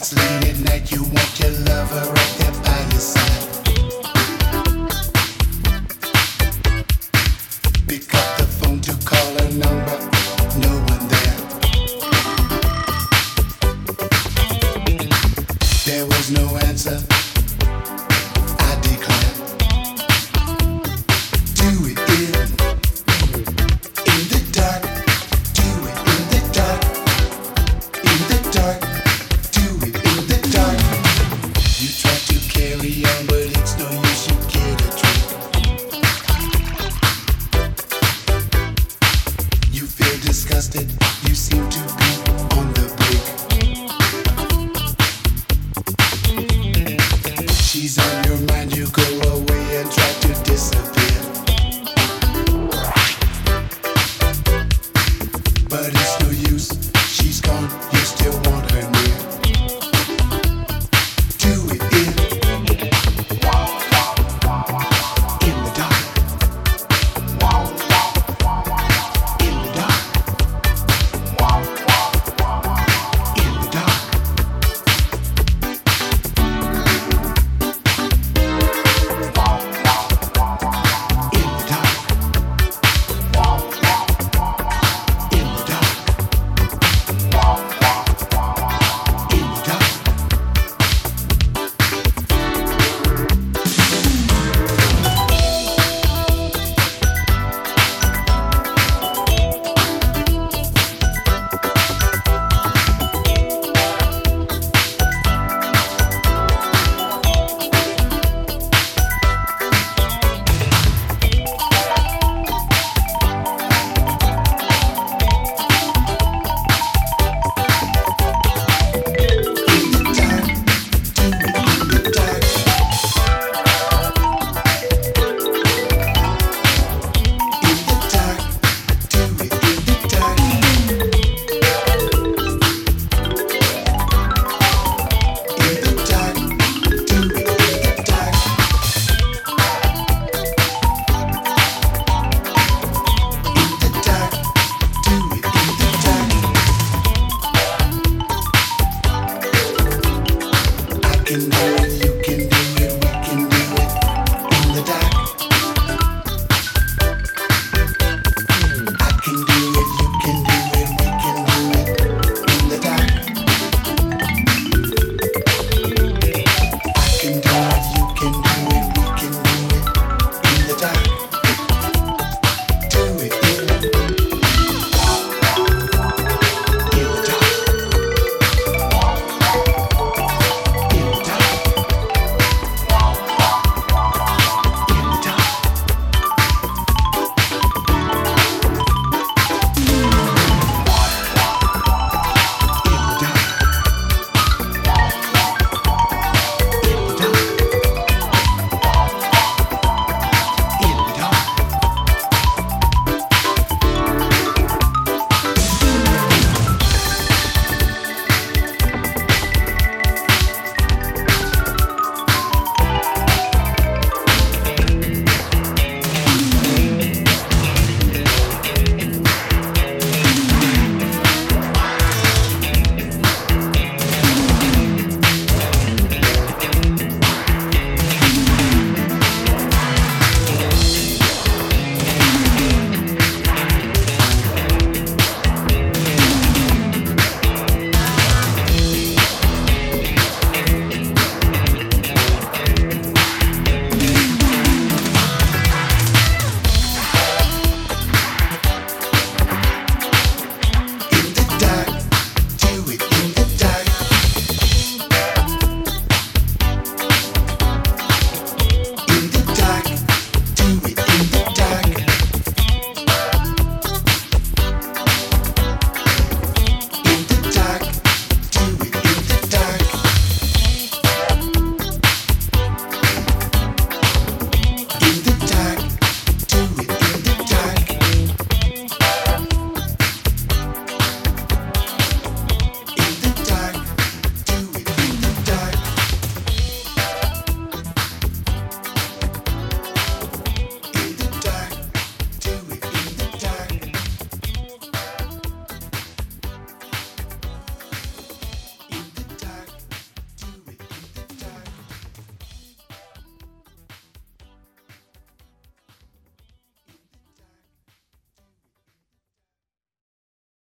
It's late at night, you want your lover right there by your side. Pick up the phone to call her number,